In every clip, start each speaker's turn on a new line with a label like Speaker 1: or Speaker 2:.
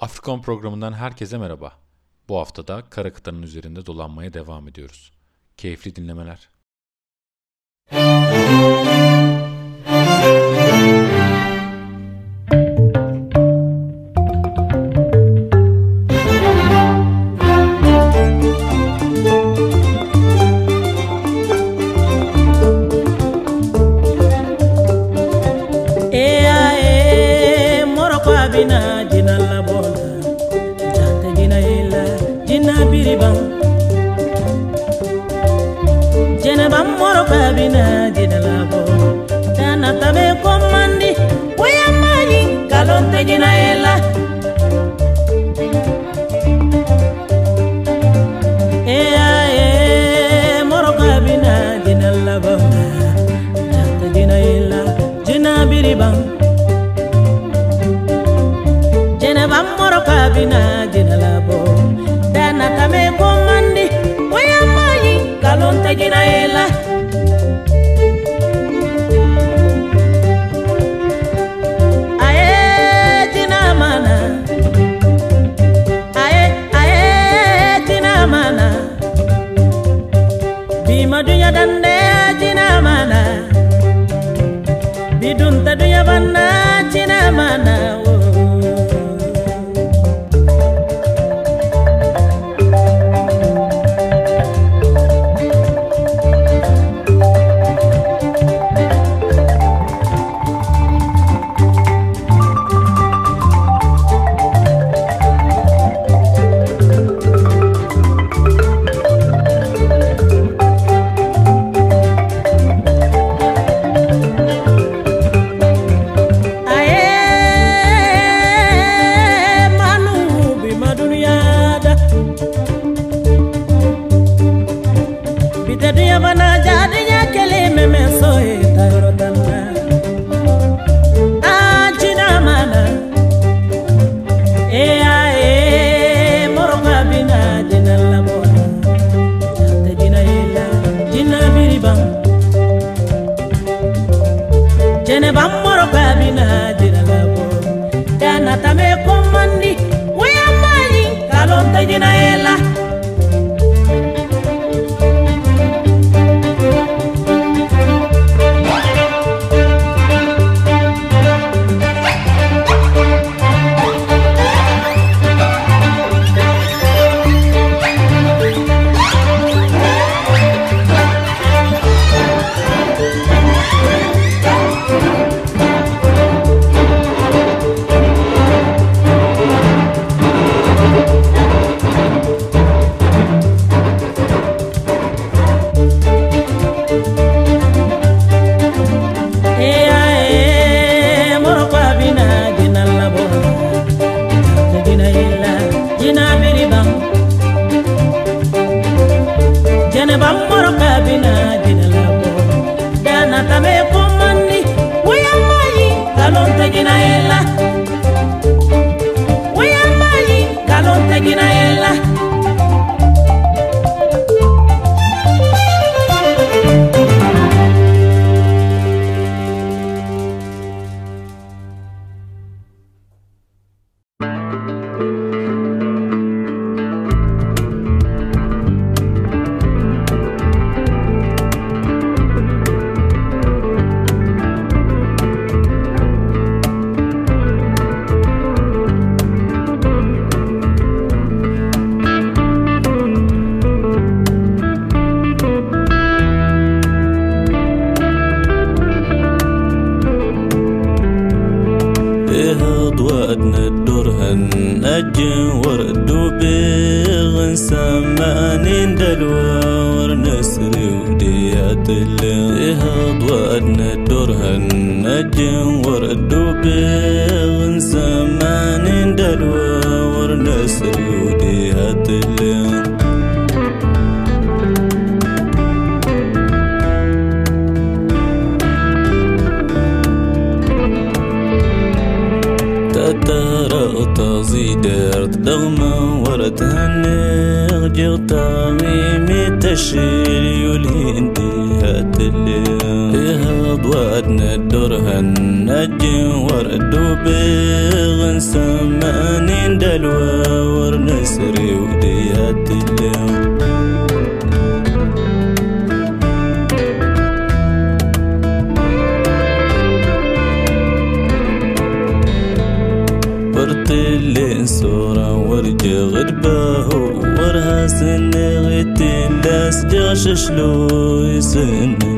Speaker 1: Afrikon programından herkese merhaba. Bu hafta da kara kıtanın üzerinde dolanmaya devam ediyoruz. Keyifli dinlemeler.
Speaker 2: Müzik Schleusen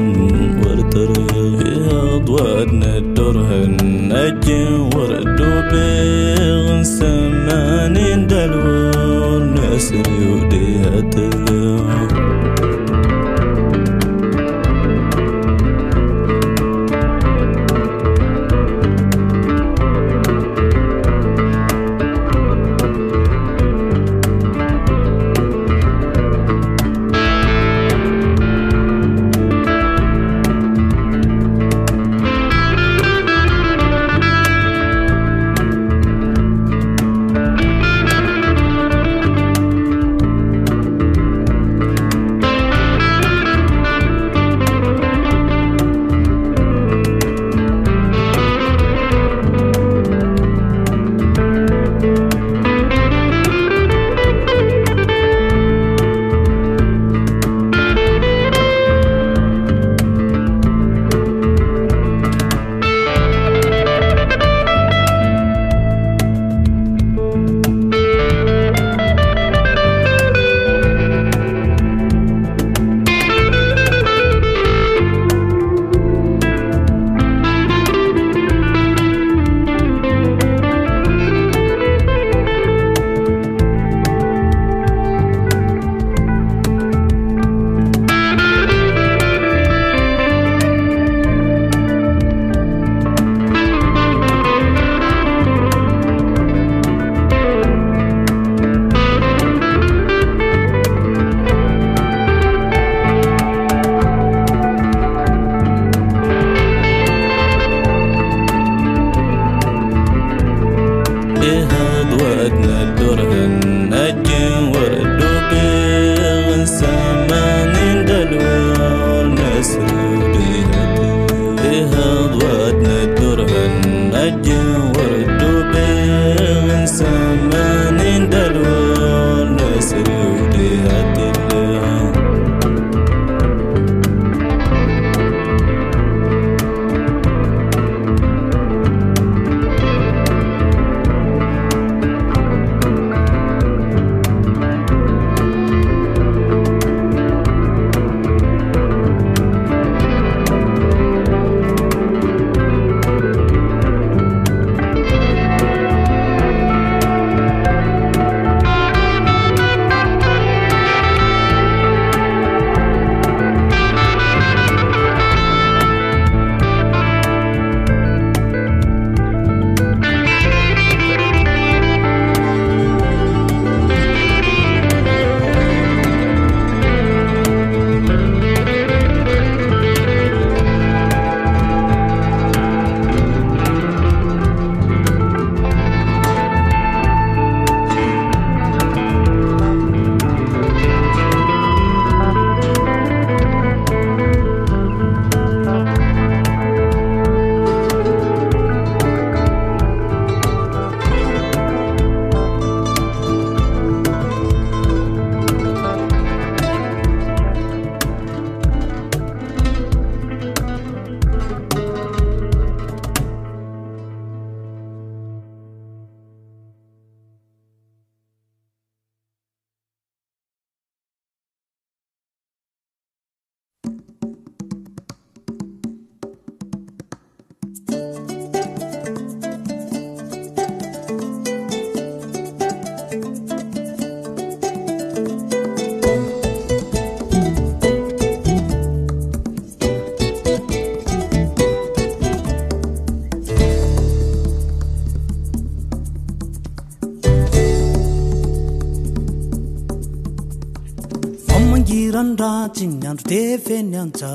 Speaker 2: ratsy ny andro de feny anja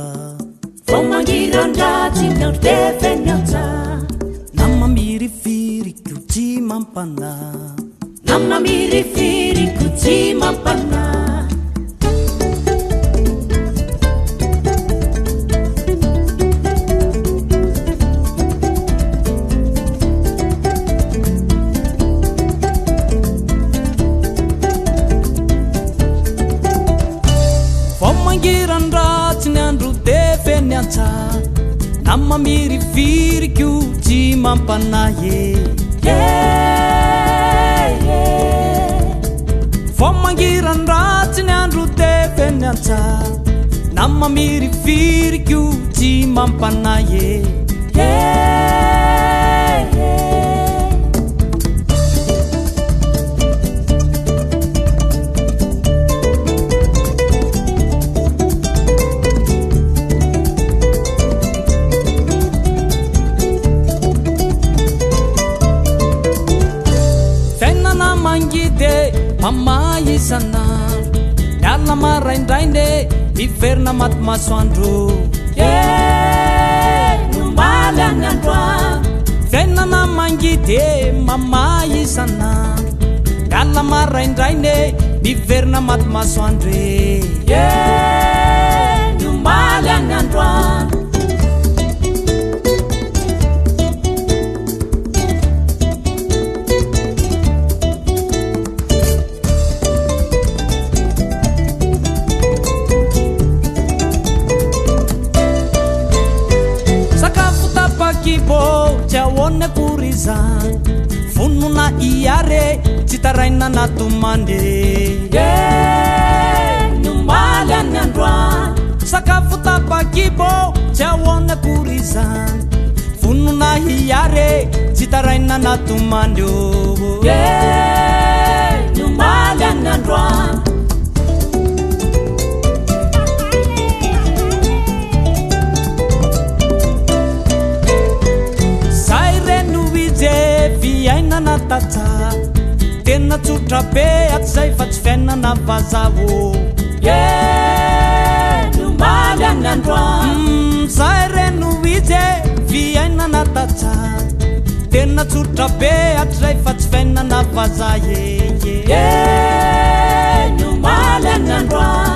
Speaker 3: vao mangirano ny andro de feny anja na mamirifiryko tsy mampana. Na manamirifiryko tsy mampana. na mamirifiriko tsy mampanahy. Fô mangiran-ratsy ny andro tefeny antsa na mamirifiriko tsy mampanahy. maraindrainde miverina maty masoandro
Speaker 4: e nomaly any. Androa
Speaker 3: fiainana mangidye mama isana alina maraindrainde miverina maty masoandro e e nomaly any. za vonona iare tsy taraina nato
Speaker 4: mande nomaly any androa.
Speaker 3: Sakafo tapakibô tsy ahoana kory za vonona hiare tsy taraina nato mande ô oh. nomaly any androa. vazavo
Speaker 4: enomamy aminandroa
Speaker 3: mm, zay reno ije fiainanatatsara tena tsorotra be atray fa tsy fiainana vaza
Speaker 5: ee enomamy e. aminandroa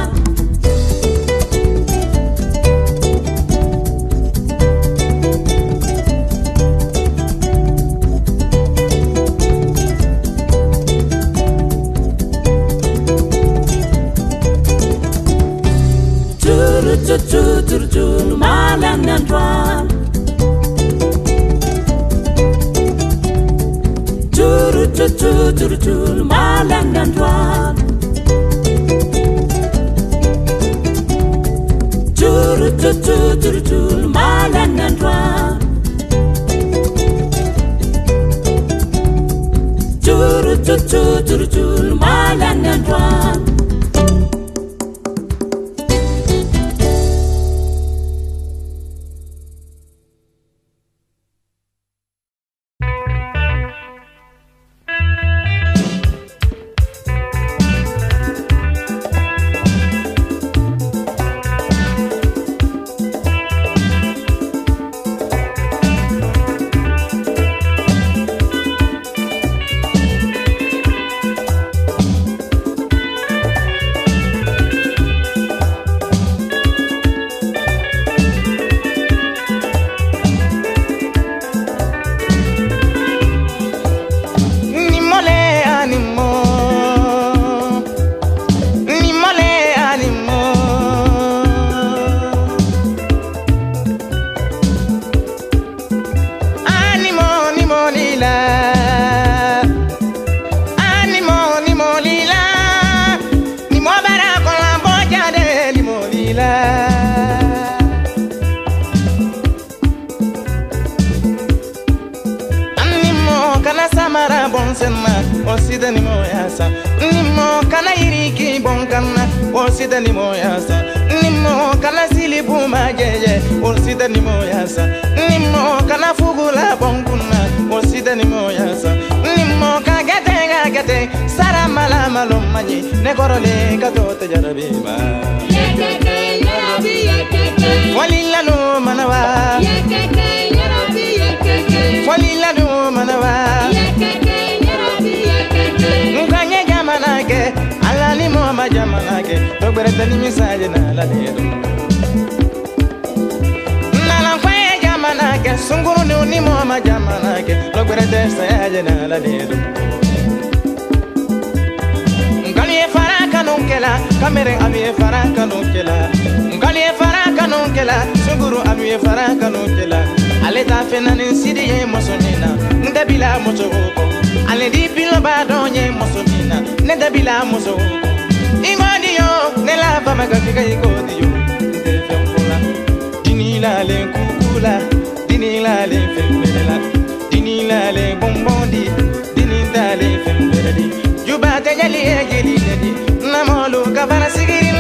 Speaker 5: tsotsotrotrono malany androany tsorotsotsotrotrono malany androany tsorotsotsotrotrono malany androany bila muso i yo ne la ko di yo. La la la di dini di juba ka fara sigiri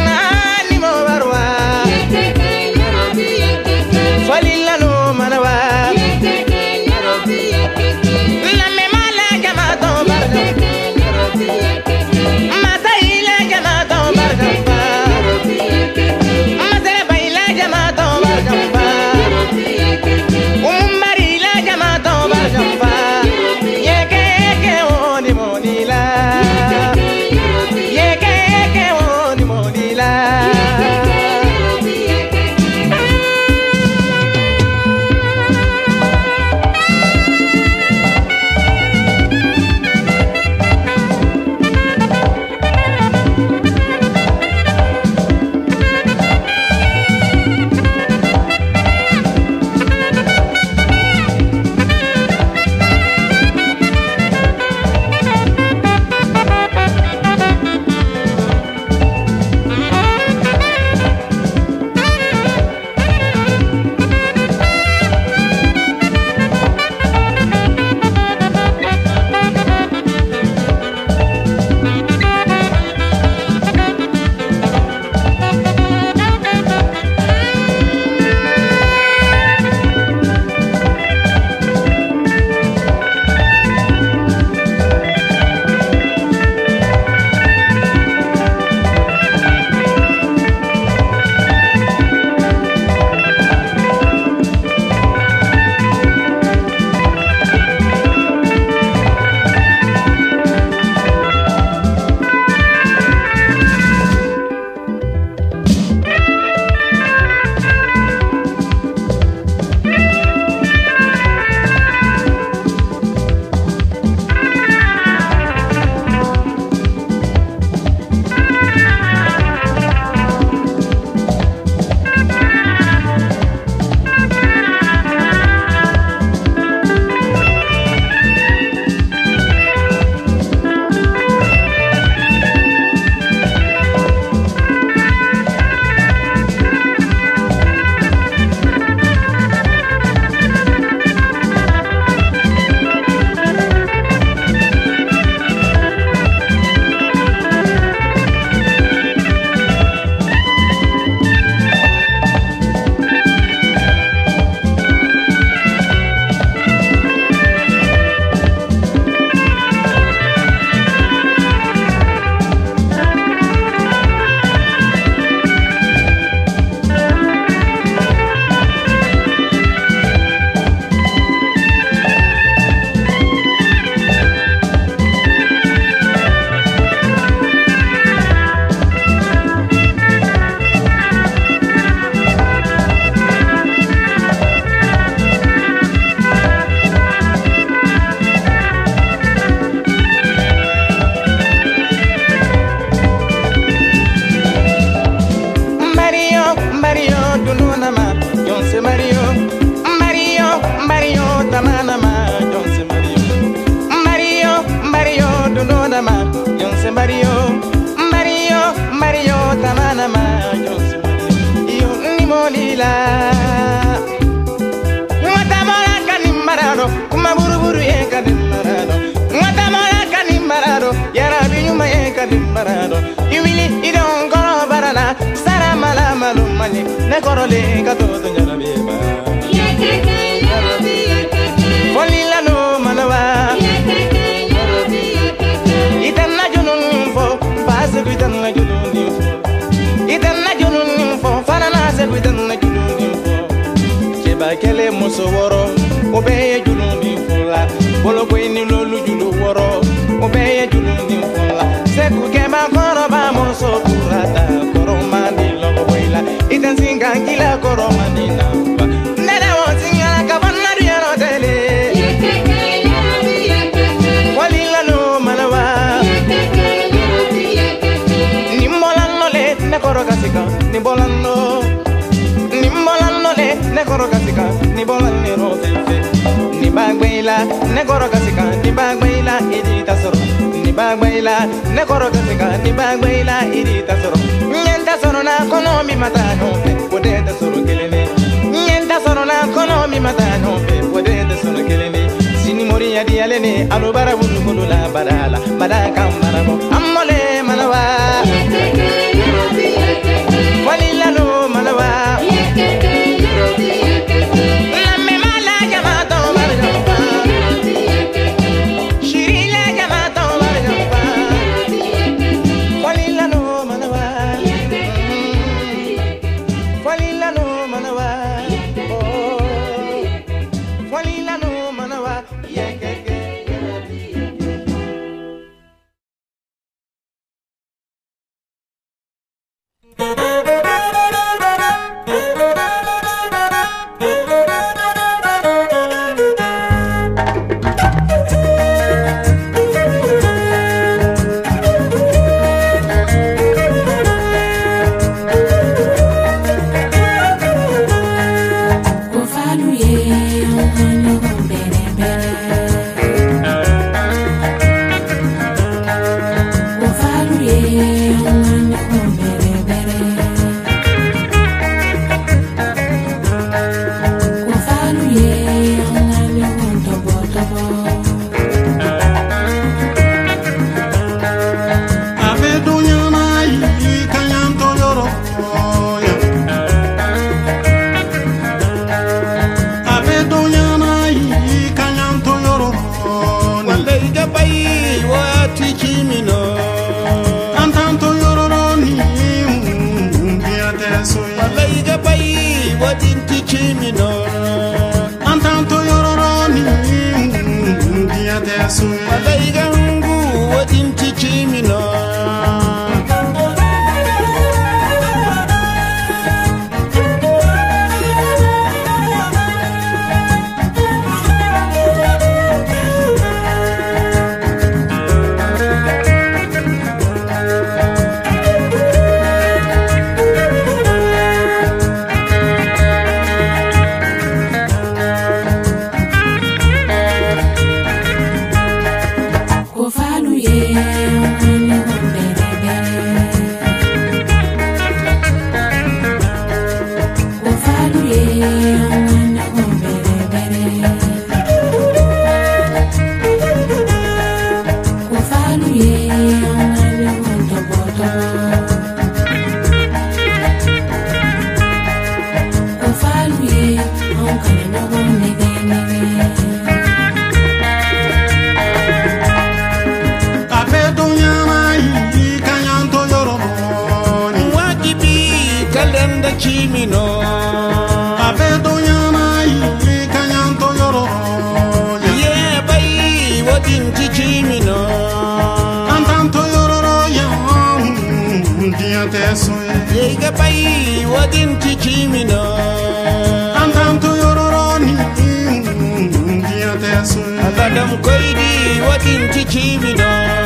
Speaker 5: kumaburuburu ye kanimarado, Ngatamola kanimarado, yarabi nyuma ye kanimarado, Iwili idon koro barana, sara mala malu mani, ne korole ka to to nyarabeba. Folila no manawa, itanna junun fo, base itanna junun fo, itanna junun fo, fanana se itanna junun fo. Cɛba kɛlɛ muso wɔɔrɔ bolo ni lolu julu woro o be ye julu ni fola se ku ke ma ba mo so kurata koro ma ni lo ko ila itan singa kila koro ma ni na ba ne na ri no tele walila no malawa ni molan no le ne koro kasika ni bolan no ni molan ni bolan ni bagbayla ne kɔrɔ ka se ka ni bagbayla i ni ta sɔrɔ ni bagbayla ne kɔrɔ ka se ka ni bagbayla i ni ta sɔrɔ ɲɛ ta sɔrɔ na kɔnɔ min ma taa nɔfɛ o de tɛ sɔrɔ kelen ye ɲɛ ta sɔrɔ na kɔnɔ min ma taa nɔfɛ o de tɛ sɔrɔ kelen ye sini mori ya diyalen ni alobara bulu bolo la bara la bara kan marabɔ.
Speaker 6: Wati kimino
Speaker 7: an tantɔ yɔrɔ ni biya mm, mm, mm, tɛ so ye
Speaker 6: wanda iga bai wadinti kimino Adam koidi
Speaker 8: wakin tiki mi don.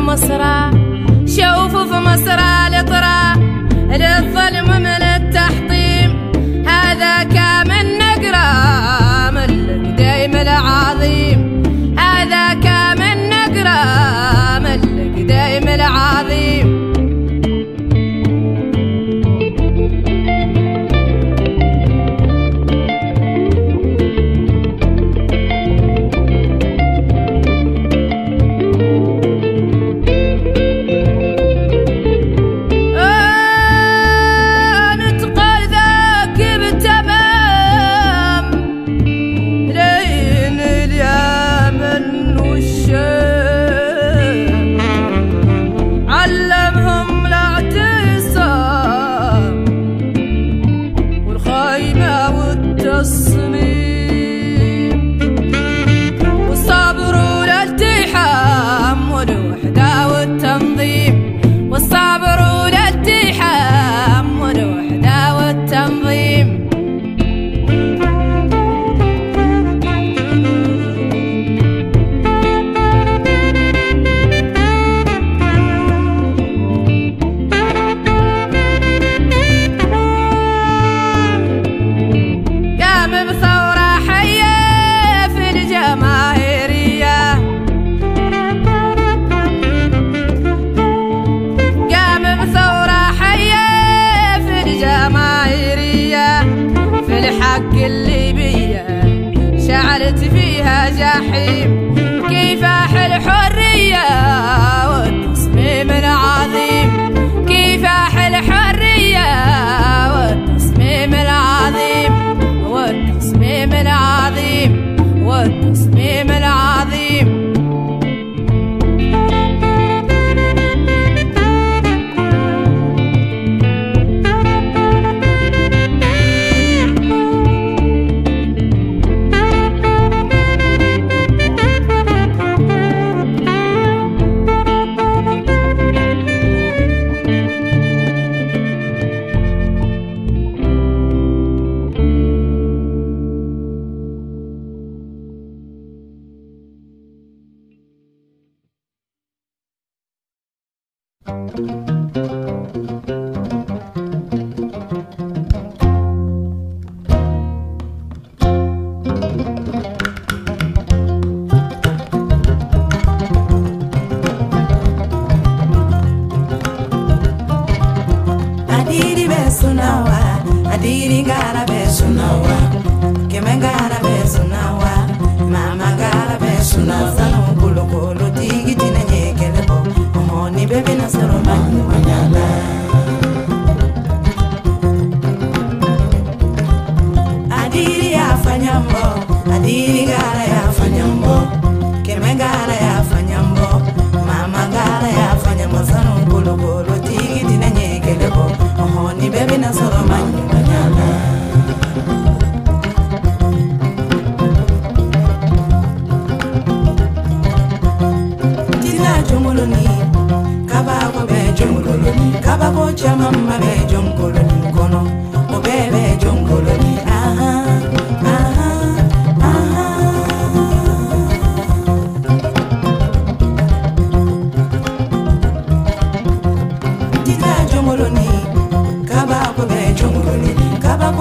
Speaker 8: vou-me será. Chove, vou-me será.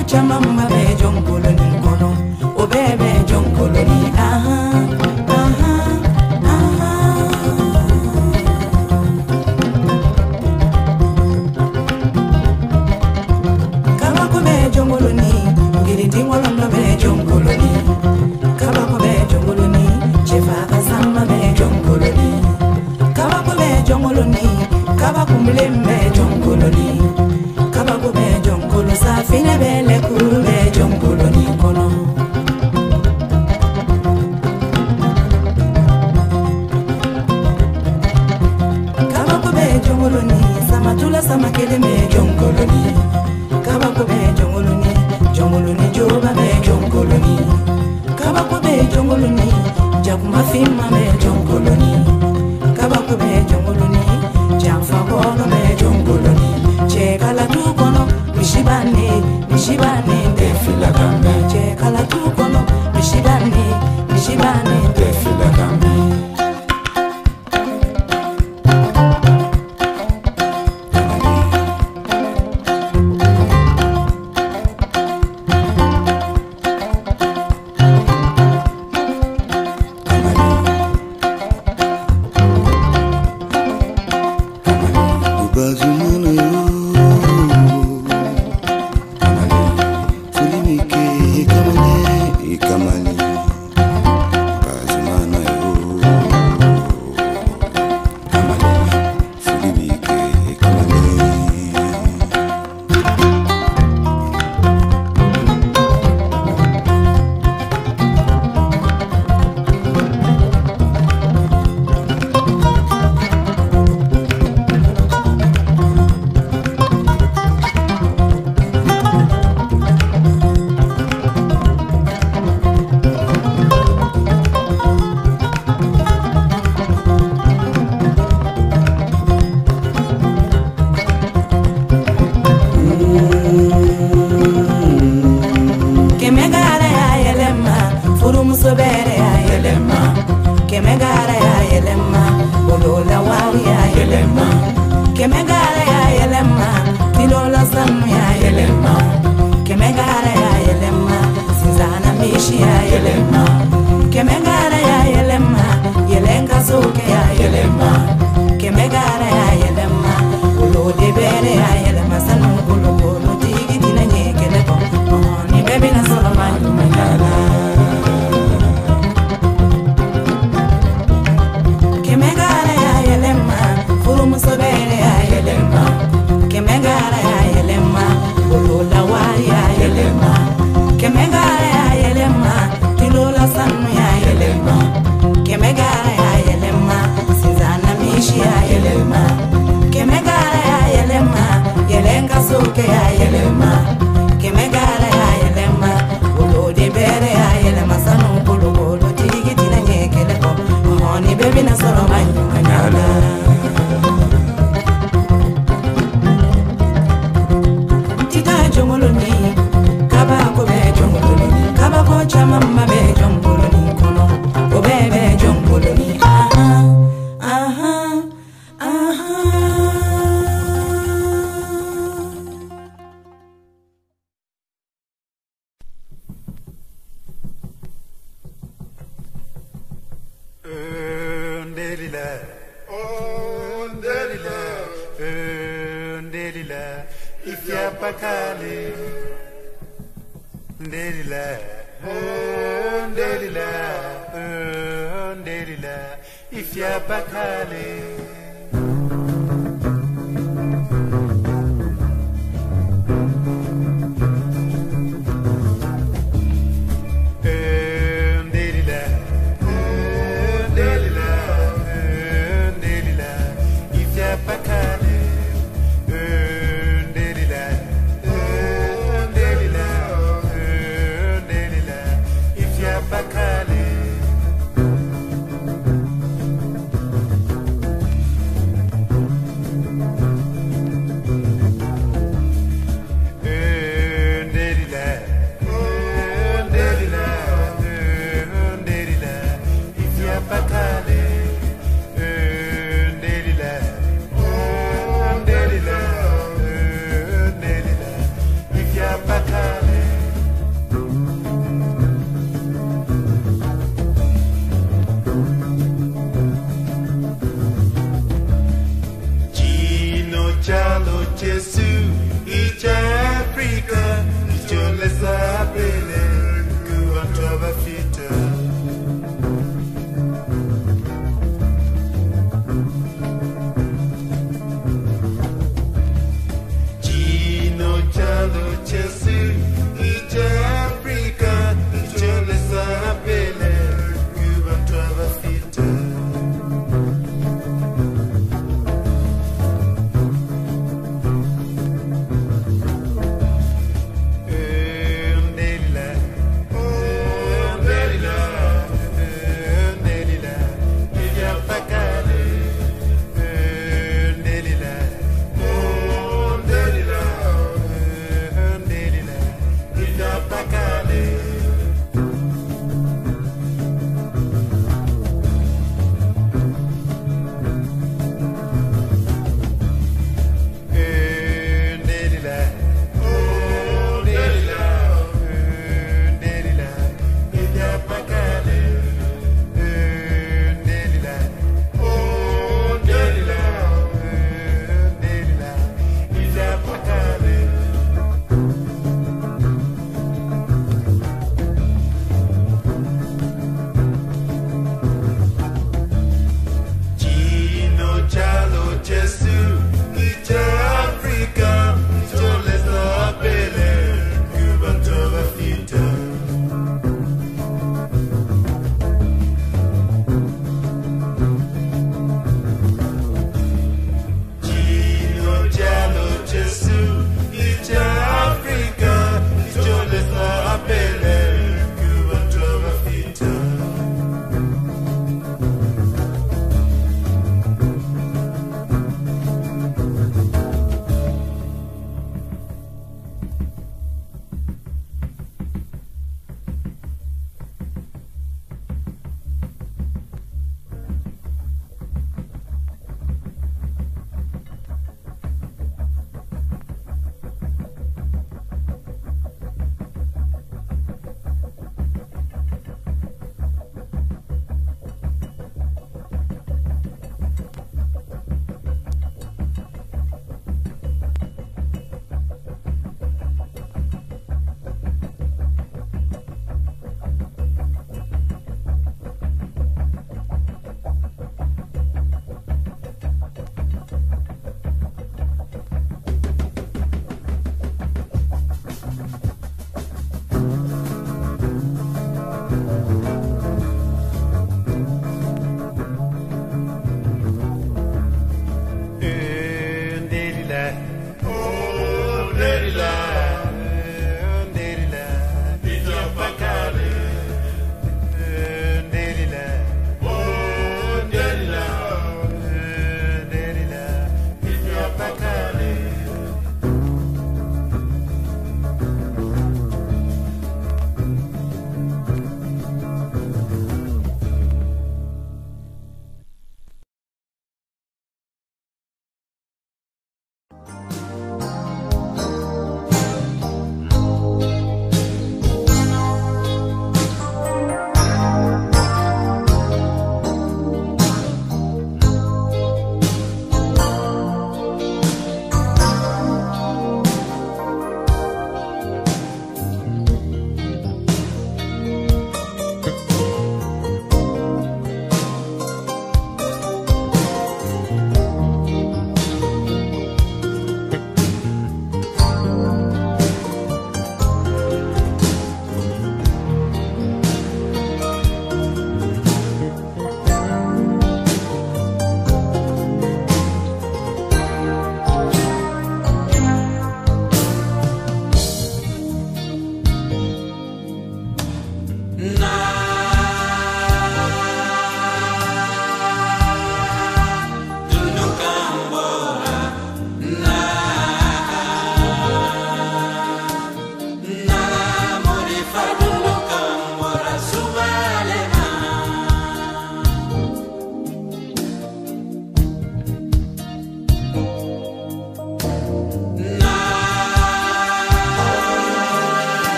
Speaker 8: Kaba ko chamamba be baby na
Speaker 7: sọ̀rọ̀
Speaker 9: báyìí.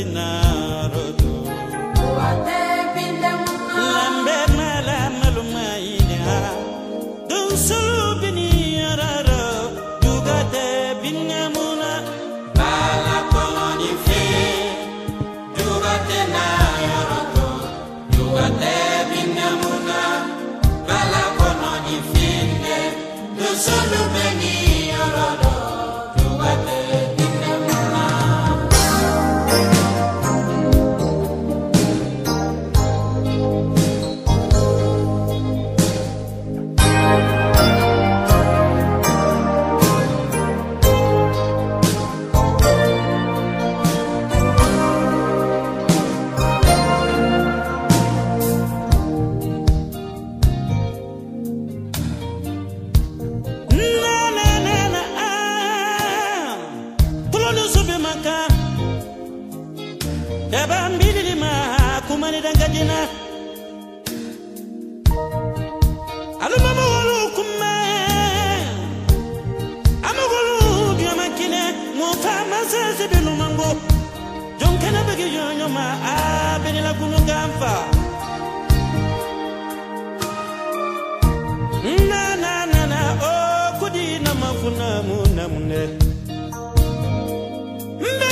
Speaker 9: Dugatinarodo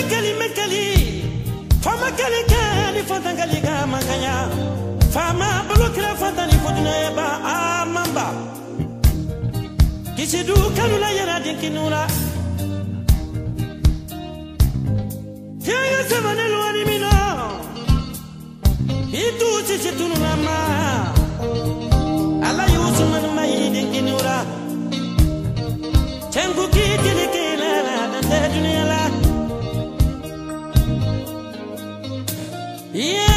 Speaker 9: Mekali mekali, fama kali kali fata kali kama kanya. Fama bulu kila fata ni fuduna eba amamba. Kisi du kanula yana dinkinula. Tiaya sabane luani mino. Itu sisi tununa ma. ala yusumanu mayi dinkinura cenku kitili kilala dande duniyala yeadi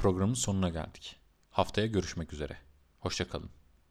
Speaker 10: Afrikon programının sonuna geldik. Haftaya görüşmek üzere. Hoşçakalın.